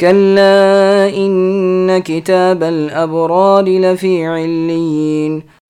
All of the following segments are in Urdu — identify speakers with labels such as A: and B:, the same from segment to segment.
A: كلا إن كتاب الأبرار لفي عليين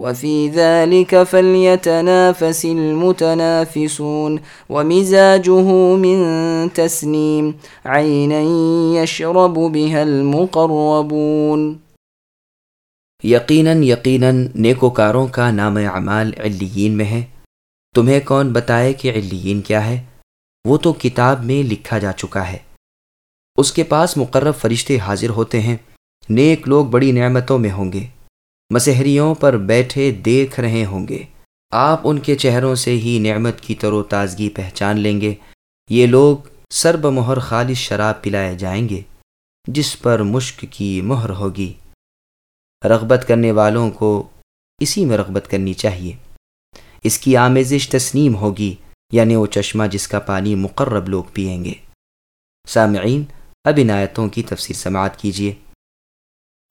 A: وفي ذلك فليتنافس المتنافسون ومزاجه من تسنيم عينا يشرب بها المقربون.
B: یقیناً یقیناً، نیکوکاروں کا نام اعمال علیین میں ہے۔ تمہیں کون بتائے کہ علیین کیا ہے؟ وہ تو کتاب میں لکھا جا چکا ہے۔ اس کے پاس مقرب فرشتے حاضر ہوتے ہیں۔ نیک لوگ بڑی نعمتوں میں ہوں گے۔ مسحریوں پر بیٹھے دیکھ رہے ہوں گے۔ آپ ان کے چہروں سے ہی نعمت کی تر و تازگی پہچان لیں گے۔ یہ لوگ سرب مہر خالص شراب پلائے جائیں گے، جس پر مشک کی مہر ہوگی۔ رغبت کرنے والوں کو اسی میں رغبت کرنی چاہیے۔ اس کی آمیزش تسنیم ہوگی یعنی وہ چشمہ جس کا پانی مقرب لوگ پئیں گے۔ سامعین، اب عنایتوں کی تفسیر سماعت کیجیے۔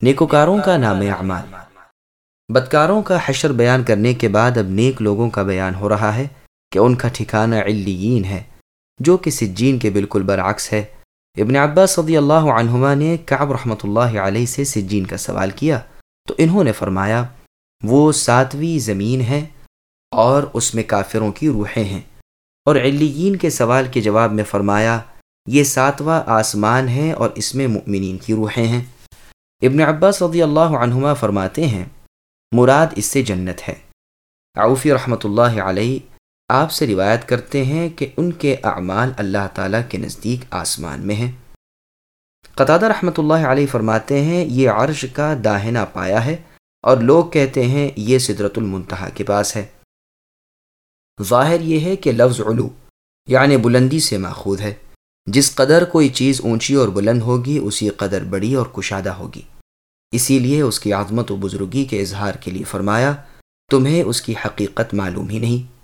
B: نیکوکاروں کا نام اعمال۔ بدکاروں کا حشر بیان کرنے کے بعد اب نیک لوگوں کا بیان ہو رہا ہے کہ ان کا ٹھکانہ علیین ہے، جو کہ سجین کے بالکل برعکس ہے۔ ابن عباس صدی اللہ عنہما نے کعب رحمۃ اللہ علیہ سے سجین کا سوال کیا، تو انہوں نے فرمایا، وہ ساتویں زمین ہے اور اس میں کافروں کی روحیں ہیں۔ اور علیین کے سوال کے جواب میں فرمایا، یہ ساتواں آسمان ہے اور اس میں مؤمنین کی روحیں ہیں۔ ابن عباس صدی اللہ عنہما فرماتے ہیں مراد اس سے جنت ہے۔ عوفی رحمۃ اللہ علیہ آپ سے روایت کرتے ہیں کہ ان کے اعمال اللہ تعالیٰ کے نزدیک آسمان میں ہیں۔ قطادہ رحمۃ اللہ علیہ فرماتے ہیں، یہ عرش کا داہنا پایا ہے اور لوگ کہتے ہیں، یہ صدرت المنتہا کے پاس ہے۔ ظاہر یہ ہے کہ لفظ علو یعنی بلندی سے ماخوذ ہے۔ جس قدر کوئی چیز اونچی اور بلند ہوگی، اسی قدر بڑی اور کشادہ ہوگی۔ اسی لیے اس کی عظمت و بزرگی کے اظہار کے لیے فرمایا، تمہیں اس کی حقیقت معلوم ہی نہیں۔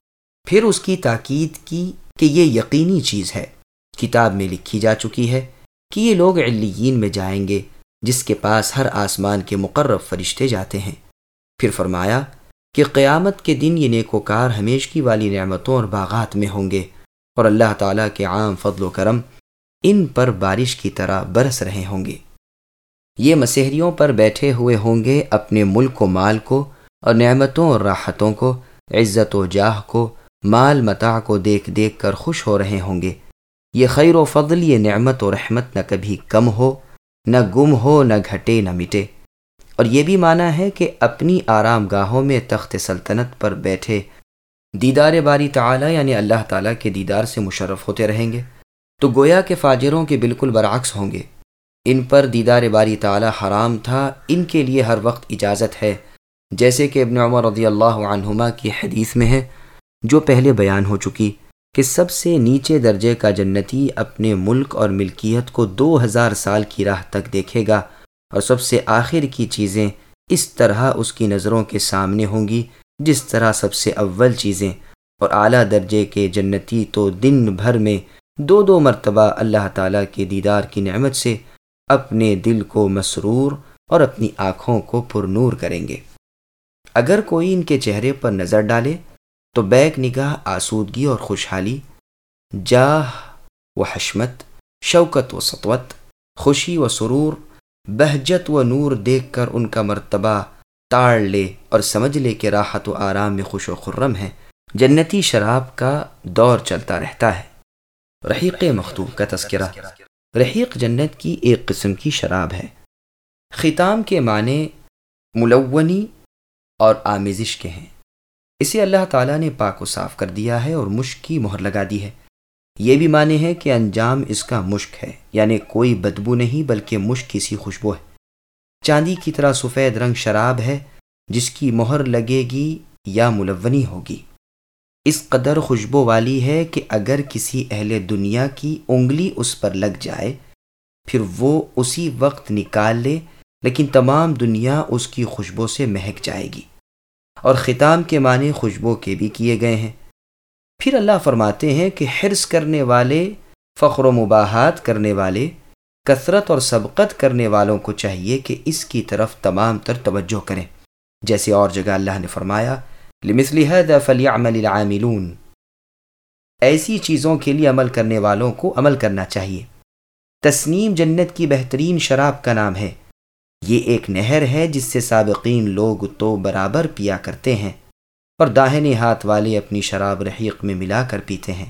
B: پھر اس کی تاکید کی کہ یہ یقینی چیز ہے۔ کتاب میں لکھی جا چکی ہے کہ یہ لوگ علیین میں جائیں گے، جس کے پاس ہر آسمان کے مقرب فرشتے جاتے ہیں۔ پھر فرمایا کہ قیامت کے دن یہ نیکوکار ہمیشگی والی نعمتوں اور باغات میں ہوں گے اور اللہ تعالیٰ کے عام فضل و کرم ان پر بارش کی طرح برس رہے ہوں گے۔ یہ مسحریوں پر بیٹھے ہوئے ہوں گے اپنے ملک و مال کو اور نعمتوں اور راحتوں کو، عزت و جاہ کو، مال متاع کو دیکھ دیکھ کر خوش ہو رہے ہوں گے۔ یہ خیر و فضل، یہ نعمت و رحمت نہ کبھی کم ہو، نہ گم ہو، نہ گھٹے، نہ مٹے۔ اور یہ بھی مانا ہے کہ اپنی آرام گاہوں میں تخت سلطنت پر بیٹھے دیدار باری تعالی یعنی اللہ تعالیٰ کے دیدار سے مشرف ہوتے رہیں گے۔ تو گویا کے فاجروں کے بالکل برعکس ہوں گے۔ ان پر دیدار باری تعالی حرام تھا، ان کے لیے ہر وقت اجازت ہے۔ جیسے کہ ابن عمر رضی اللہ عنہما کی حدیث میں ہے، جو پہلے بیان ہو چکی کہ سب سے نیچے درجے کا جنتی اپنے ملک اور ملکیت کو دو ہزار سال کی راہ تک دیکھے گا اور سب سے آخر کی چیزیں اس طرح اس کی نظروں کے سامنے ہوں گی، جس طرح سب سے اول چیزیں۔ اور اعلیٰ درجے کے جنتی تو دن بھر میں دو دو مرتبہ اللہ تعالیٰ کے دیدار کی نعمت سے اپنے دل کو مسرور اور اپنی آنکھوں کو پر نور کریں گے۔ اگر کوئی ان کے چہرے پر نظر ڈالے، تو بیک نگاہ آسودگی اور خوشحالی، جاہ و حشمت، شوکت و سطوت، خوشی و سرور، بہجت و نور دیکھ کر ان کا مرتبہ تاڑ لے اور سمجھ لے کہ راحت و آرام میں خوش و خرم ہے۔ جنتی شراب کا دور چلتا رہتا ہے۔ رحیق مختوب کا تذکرہ۔ رحیق جنت کی ایک قسم کی شراب ہے۔ ختام کے معنی ملونی اور آمیزش کے ہیں۔ اسے اللہ تعالیٰ نے پاک و صاف کر دیا ہے اور مشک کی مہر لگا دی ہے۔ یہ بھی معنی ہے کہ انجام اس کا مشک ہے یعنی کوئی بدبو نہیں بلکہ مشک کسی خوشبو ہے۔ چاندی کی طرح سفید رنگ شراب ہے، جس کی مہر لگے گی یا ملونی ہوگی۔ اس قدر خوشبو والی ہے کہ اگر کسی اہل دنیا کی انگلی اس پر لگ جائے، پھر وہ اسی وقت نکال لے، لیکن تمام دنیا اس کی خوشبو سے مہک جائے گی۔ اور ختام کے معنی خوشبو کے بھی کیے گئے ہیں۔ پھر اللہ فرماتے ہیں کہ حرص کرنے والے، فخر و مباحات کرنے والے، کثرت اور سبقت کرنے والوں کو چاہیے کہ اس کی طرف تمام تر توجہ کریں۔ جیسے اور جگہ اللہ نے فرمایا لمثل هذا فليعمل العاملون۔ ایسی چیزوں کے لیے عمل کرنے والوں کو عمل کرنا چاہیے۔ تسنیم جنت کی بہترین شراب کا نام ہے۔ یہ ایک نہر ہے جس سے سابقین لوگ تو برابر پیا کرتے ہیں اور داہنے ہاتھ والے اپنی شراب رحیق میں ملا کر پیتے ہیں۔